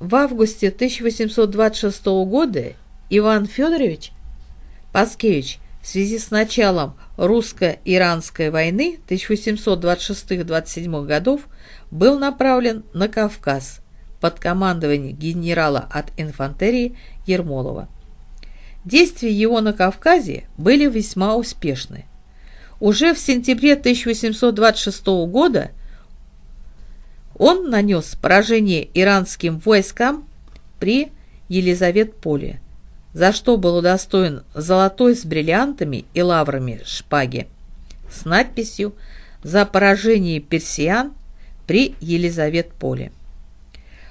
В августе 1826 года Иван Федорович Паскевич в связи с началом русско-иранской войны 1826-27 годов был направлен на Кавказ под командованием генерала от инфантерии Ермолова. Действия его на Кавказе были весьма успешны. Уже в сентябре 1826 года он нанес поражение иранским войскам при Елизаветполе, за что был удостоен золотой с бриллиантами и лаврами шпаги с надписью «За поражение персиан при Елизаветполе».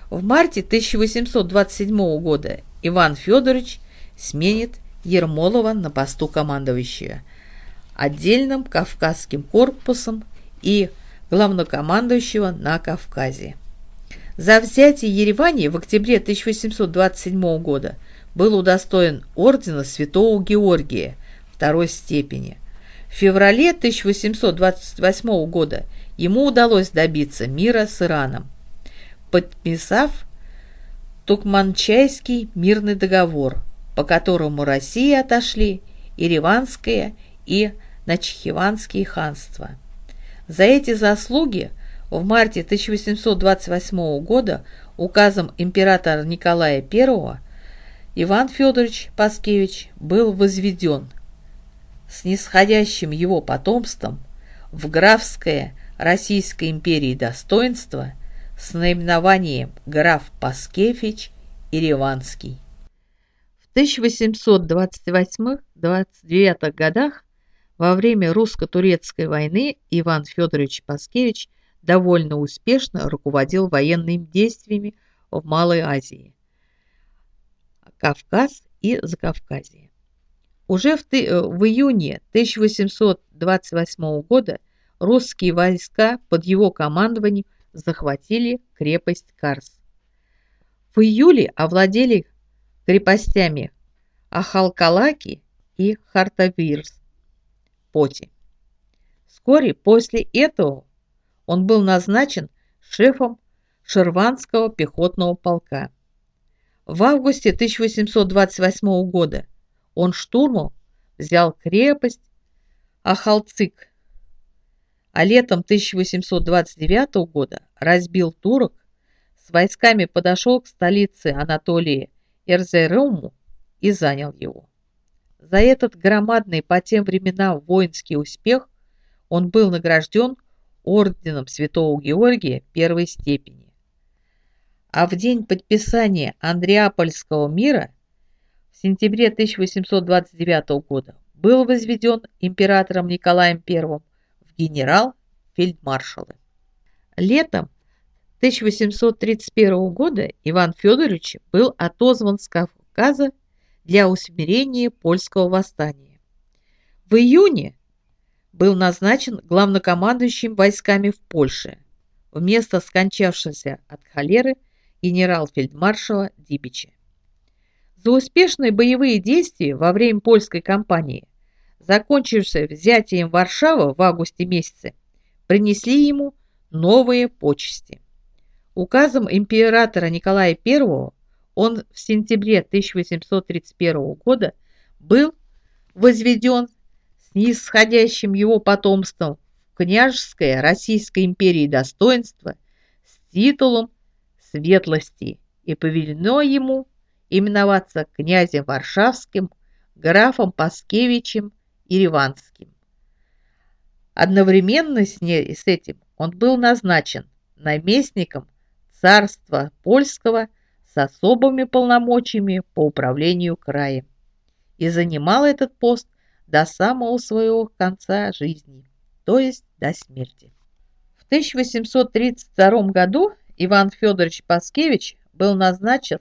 В марте 1827 года Иван Федорович сменит Ермолова на посту командующего отдельным Кавказским корпусом и главнокомандующего на Кавказе. За взятие Еревани в октябре 1827 года был удостоен ордена Святого Георгия второй степени. В феврале 1828 года ему удалось добиться мира с Ираном, подписав Тукманчайский мирный договор, по которому России отошли Ереванское и Начхиванские ханства. За эти заслуги в марте 1828 года указом императора Николая I Иван Федорович Паскевич был возведен с нисходящим его потомством в графское Российской империи достоинство с наименованием граф Паскевич Ереванский. В 1828-29 годах во время русско-турецкой войны Иван Федорович Паскевич довольно успешно руководил военными действиями в Малой Азии, Кавказ и Закавказье. Уже в, в июне 1828 года русские войска под его командованием захватили крепость Карс. В июле овладели крепостями Ахалкалаки и Хартавирс. Поти. Вскоре после этого он был назначен шефом Шерванского пехотного полка. В августе 1828 года он штурмом взял крепость Ахалцик, а летом 1829 года разбил турок, с войсками подошел к столице Анатолии Эрзеруму и занял его. За этот громадный по тем временам воинский успех он был награжден орденом Святого Георгия первой степени. А в день подписания Андреапольского мира в сентябре 1829 года был возведен императором Николаем I в генерал-фельдмаршалы. Летом 1831 года Иван Федорович был отозван с Кавказа для усмирения польского восстания. В июне был назначен главнокомандующим войсками в Польше вместо скончавшегося от холеры генерал-фельдмаршала Дибича. За успешные боевые действия во время польской кампании, закончившейся взятием Варшавы в августе месяце, принесли ему новые почести. Указом императора Николая I он в сентябре 1831 года был возведен с нисходящим его потомством в княжеское Российской империи достоинство с титулом светлости и повелено ему именоваться князем Варшавским, графом Паскевичем и Риванским. Одновременно с, ней, с этим он был назначен наместником царства польского с особыми полномочиями по управлению краем и занимал этот пост до самого своего конца жизни, то есть до смерти. В 1832 году Иван Федорович Паскевич был назначен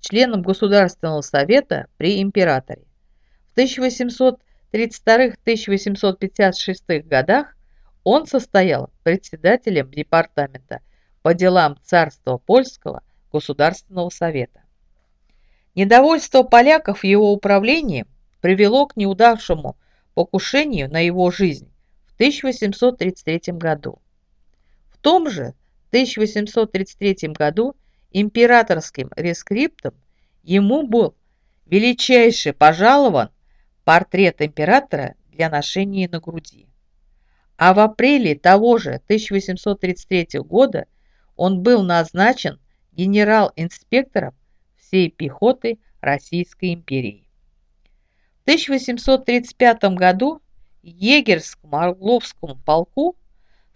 членом Государственного совета при императоре. В 1832-1856 годах он состоял председателем департамента по делам царства польского Государственного совета. Недовольство поляков его управлением привело к неудавшему покушению на его жизнь в 1833 году. В том же 1833 году императорским рескриптом ему был величайше пожалован портрет императора для ношения на груди. А в апреле того же 1833 года он был назначен генерал-инспектором всей пехоты Российской империи. В 1835 году Егерск-Орловскому полку,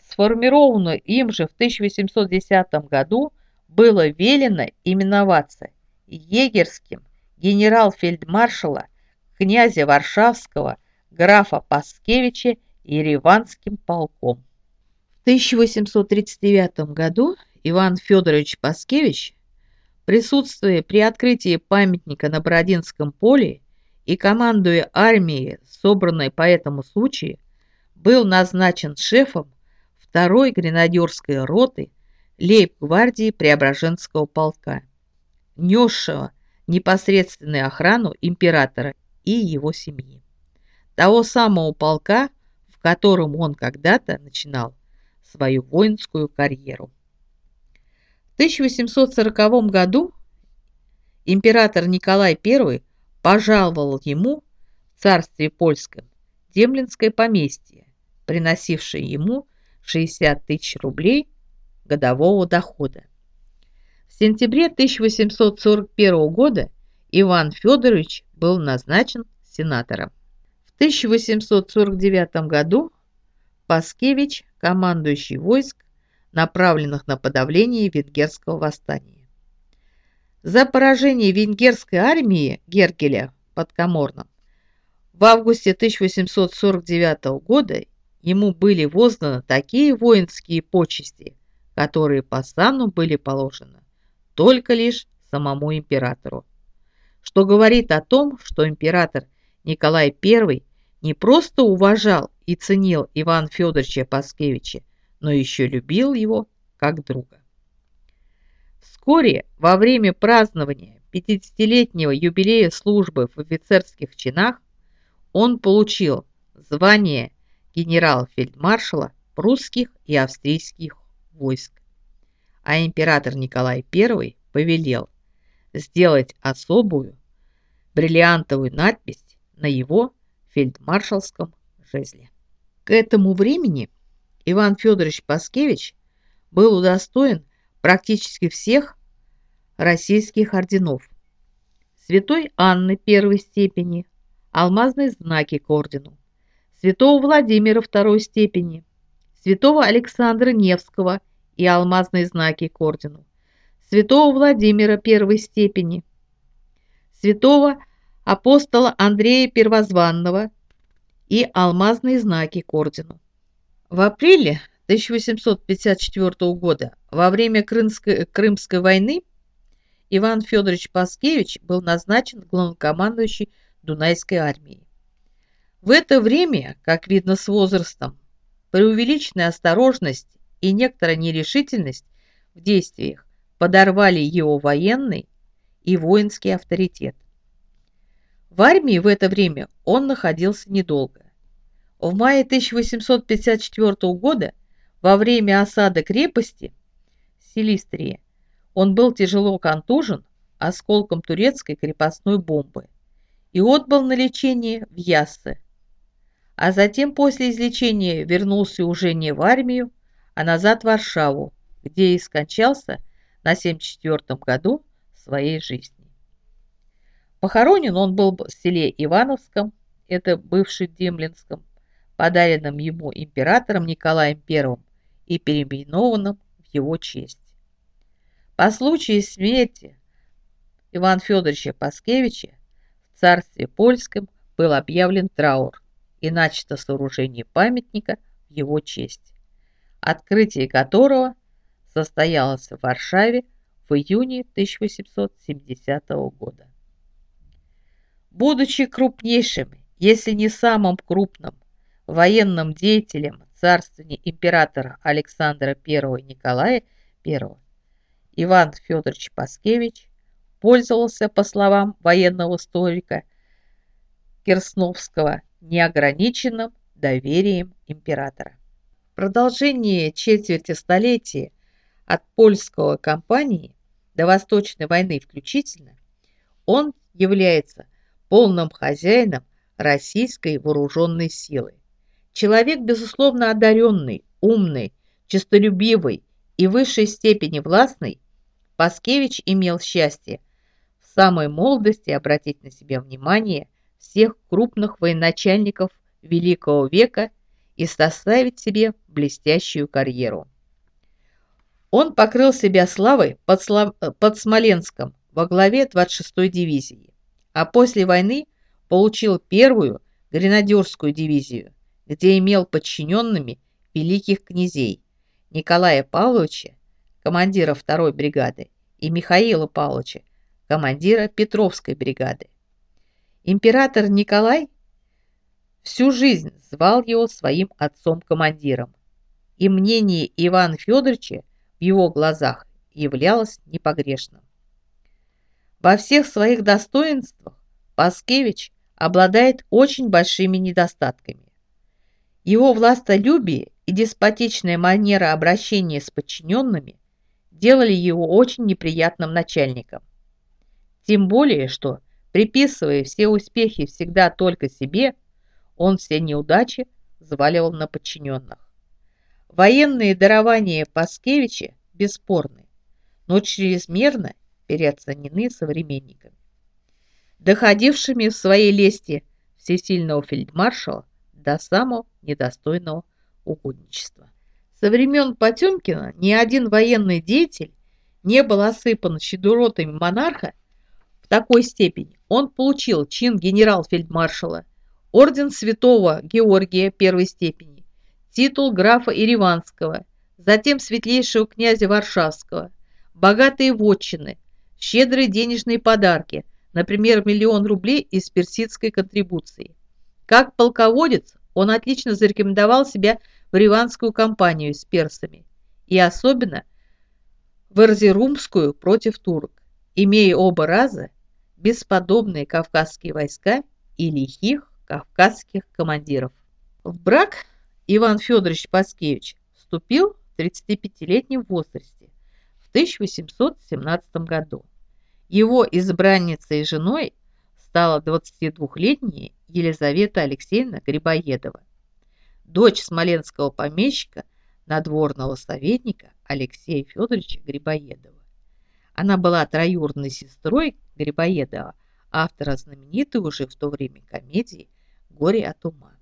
сформированную им же в 1810 году, было велено именоваться егерским генерал-фельдмаршала князя Варшавского графа Паскевича Ереванским полком. В 1839 году Иван Федорович Паскевич, присутствуя при открытии памятника на Бородинском поле и командуя армией, собранной по этому случаю, был назначен шефом второй гренадерской роты лейб-гвардии Преображенского полка, несшего непосредственную охрану императора и его семьи. Того самого полка, в котором он когда-то начинал свою воинскую карьеру. В 1840 году император Николай I пожаловал ему в царстве польском Демлинское поместье, приносившее ему 60 тысяч рублей годового дохода. В сентябре 1841 года Иван Федорович был назначен сенатором. В 1849 году Паскевич, командующий войск, направленных на подавление венгерского восстания. За поражение венгерской армии Гергеля под Каморном в августе 1849 года ему были возданы такие воинские почести, которые по сану были положены только лишь самому императору, что говорит о том, что император Николай I не просто уважал и ценил Ивана Федоровича Паскевича, но еще любил его как друга. Вскоре, во время празднования 50-летнего юбилея службы в офицерских чинах, он получил звание генерал-фельдмаршала прусских и австрийских войск. А император Николай I повелел сделать особую бриллиантовую надпись на его фельдмаршалском жезле. К этому времени Иван Федорович Паскевич был удостоен практически всех российских орденов. Святой Анны первой степени, алмазные знаки к ордену, святого Владимира второй степени, святого Александра Невского и алмазные знаки к ордену, святого Владимира первой степени, святого апостола Андрея Первозванного и алмазные знаки к ордену. В апреле 1854 года, во время Крымской, Крымской войны, Иван Федорович Паскевич был назначен главнокомандующий Дунайской армией. В это время, как видно с возрастом, преувеличенная осторожность и некоторая нерешительность в действиях подорвали его военный и воинский авторитет. В армии в это время он находился недолго. В мае 1854 года, во время осады крепости Силистрии, он был тяжело контужен осколком турецкой крепостной бомбы и отбыл на лечение в Яссы. А затем после излечения вернулся уже не в армию, а назад в Варшаву, где и скончался на 74 году своей жизни. Похоронен он был в селе Ивановском, это бывший Демлинском, подаренном ему императором Николаем I и переименованном в его честь. По случаю смерти Ивана Федоровича Паскевича в царстве польском был объявлен траур и начато сооружение памятника в его честь, открытие которого состоялось в Варшаве в июне 1870 года. Будучи крупнейшим, если не самым крупным, военным деятелем царствования императора Александра I Николая I, Иван Федорович Паскевич пользовался, по словам военного историка Керсновского, неограниченным доверием императора. Продолжение четверти столетия от польского компании до Восточной войны включительно, он является полным хозяином российской вооруженной силы. Человек, безусловно, одаренный, умный, честолюбивый и в высшей степени властный, Паскевич имел счастье в самой молодости обратить на себя внимание всех крупных военачальников Великого века и составить себе блестящую карьеру. Он покрыл себя славой под, Слав... под Смоленском во главе 26-й дивизии, а после войны получил первую гренадерскую дивизию, где имел подчиненными великих князей Николая Павловича, командира 2-й бригады, и Михаила Павловича, командира Петровской бригады. Император Николай всю жизнь звал его своим отцом-командиром, и мнение Ивана Федоровича в его глазах являлось непогрешным. Во всех своих достоинствах Паскевич обладает очень большими недостатками. Его властолюбие и деспотичная манера обращения с подчиненными делали его очень неприятным начальником. Тем более, что, приписывая все успехи всегда только себе, он все неудачи заваливал на подчиненных. Военные дарования Паскевича бесспорны, но чрезмерно переоценены современниками. Доходившими в своей лести всесильного фельдмаршала до самого недостойного угодничества. Со времен Потемкина ни один военный деятель не был осыпан щедротами монарха в такой степени. Он получил чин генерал-фельдмаршала, орден святого Георгия первой степени, титул графа Ириванского, затем светлейшего князя Варшавского, богатые вотчины, щедрые денежные подарки, например, миллион рублей из персидской контрибуции. Как полководец он отлично зарекомендовал себя в Риванскую кампанию с персами и особенно в Эрзерумскую против турок, имея оба раза бесподобные кавказские войска и лихих кавказских командиров. В брак Иван Федорович Паскевич вступил в 35-летнем возрасте в 1817 году. Его избранницей и женой стала 22-летняя Елизавета Алексеевна Грибоедова, дочь смоленского помещика, надворного советника Алексея Федоровича Грибоедова. Она была троюродной сестрой Грибоедова, автора знаменитой уже в то время комедии «Горе от ума».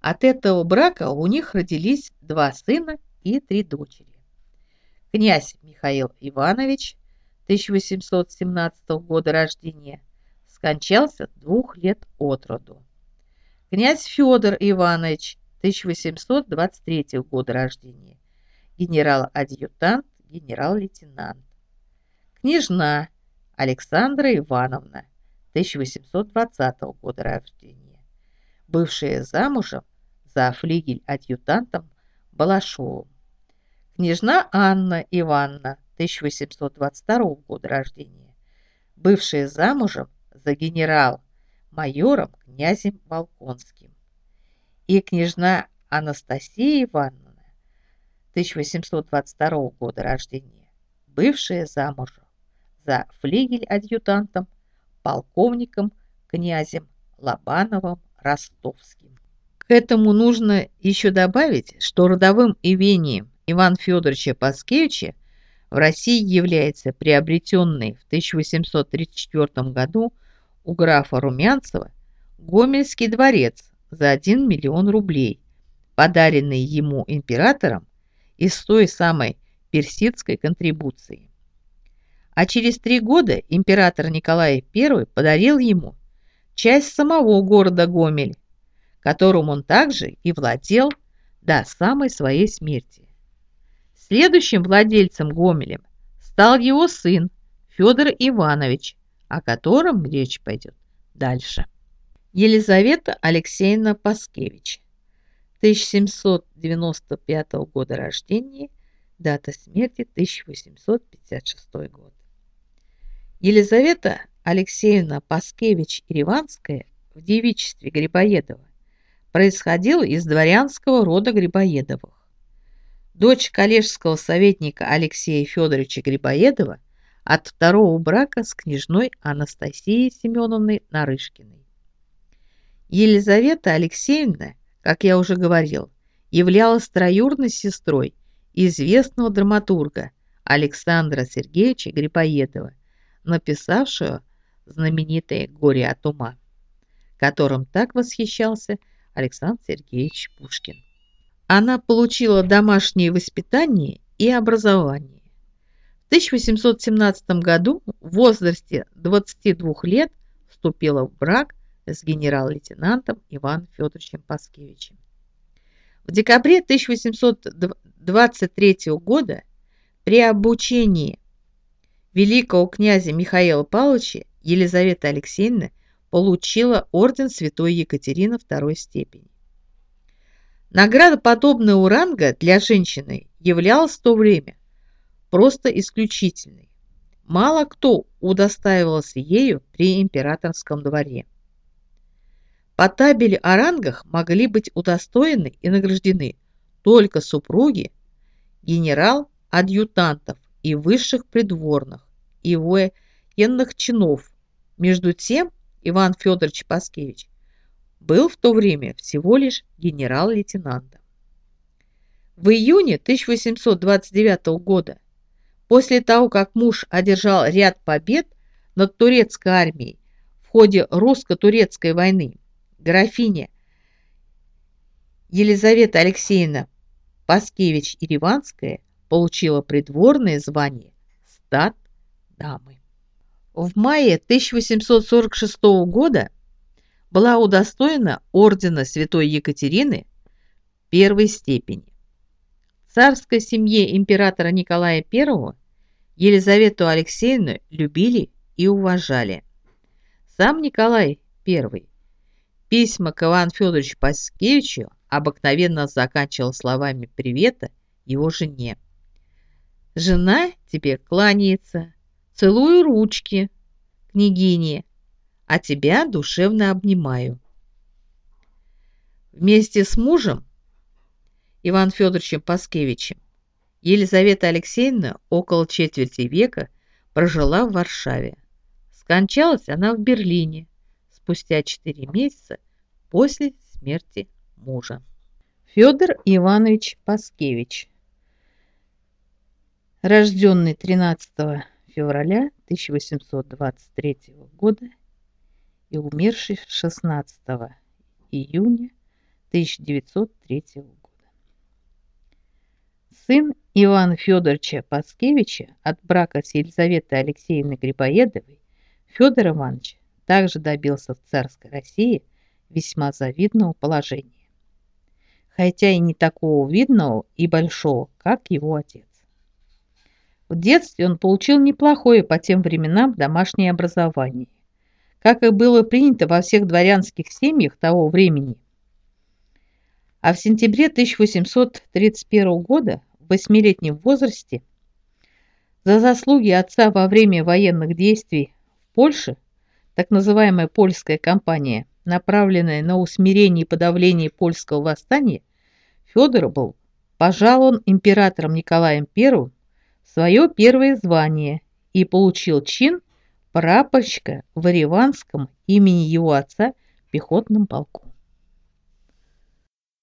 От этого брака у них родились два сына и три дочери. Князь Михаил Иванович, 1817 года рождения, скончался двух лет от роду. Князь Федор Иванович, 1823 года рождения, генерал-адъютант, генерал-лейтенант. Княжна Александра Ивановна, 1820 года рождения, бывшая замужем за флигель-адъютантом Балашовым. Княжна Анна Ивановна, 1822 года рождения, бывшая замужем за генерал-майором князем Волконским. И княжна Анастасия Ивановна, 1822 года рождения, бывшая замужем за флигель-адъютантом, полковником князем Лобановым Ростовским. К этому нужно еще добавить, что родовым ивением Ивана Федоровича Паскевича в России является приобретенный в 1834 году у графа Румянцева Гомельский дворец за 1 миллион рублей, подаренный ему императором из той самой персидской контрибуции. А через три года император Николай I подарил ему часть самого города Гомель, которым он также и владел до самой своей смерти. Следующим владельцем Гомелем стал его сын Федор Иванович, о котором речь пойдет дальше. Елизавета Алексеевна Паскевич, 1795 года рождения, дата смерти 1856 год. Елизавета Алексеевна Паскевич-Ириванская в девичестве Грибоедова происходил из дворянского рода Грибоедовых. Дочь коллежского советника Алексея Федоровича Грибоедова от второго брака с княжной Анастасией Семеновной Нарышкиной. Елизавета Алексеевна, как я уже говорил, являлась троюрной сестрой известного драматурга Александра Сергеевича Грибоедова, написавшего знаменитое «Горе от ума», которым так восхищался Александр Сергеевич Пушкин. Она получила домашнее воспитание и образование. В 1817 году в возрасте 22 лет вступила в брак с генерал-лейтенантом Иваном Федоровичем Паскевичем. В декабре 1823 года при обучении великого князя Михаила Павловича Елизавета Алексеевна получила орден Святой Екатерины второй степени. Награда подобного ранга для женщины являлась в то время просто исключительной. Мало кто удостаивался ею при императорском дворе. По табели о рангах могли быть удостоены и награждены только супруги генерал-адъютантов и высших придворных и военных чинов. Между тем Иван Федорович Паскевич был в то время всего лишь генерал-лейтенантом. В июне 1829 года, после того, как муж одержал ряд побед над турецкой армией в ходе русско-турецкой войны, графиня Елизавета Алексеевна Паскевич-Ереванская получила придворное звание стат дамы. В мае 1846 года была удостоена ордена Святой Екатерины первой степени. Царской семье императора Николая I Елизавету Алексеевну любили и уважали. Сам Николай I письма к Ивану Федоровичу Паскевичу обыкновенно заканчивал словами привета его жене. «Жена тебе кланяется, целую ручки, княгине, а тебя душевно обнимаю. Вместе с мужем, Иван Федоровичем Паскевичем, Елизавета Алексеевна около четверти века прожила в Варшаве. Скончалась она в Берлине спустя 4 месяца после смерти мужа. Федор Иванович Паскевич, рожденный 13 февраля 1823 года и умерший 16 июня 1903 года. Сын Ивана Федоровича Паскевича от брака с Елизаветой Алексеевной Грибоедовой Федор Иванович также добился в царской России весьма завидного положения, хотя и не такого видного и большого, как его отец. В детстве он получил неплохое по тем временам домашнее образование как и было принято во всех дворянских семьях того времени. А в сентябре 1831 года, в восьмилетнем возрасте, за заслуги отца во время военных действий в Польше, так называемая польская кампания, направленная на усмирение и подавление польского восстания, Федор был пожалован императором Николаем I свое первое звание и получил чин прапорщика в Ереванском имени его отца пехотном полку.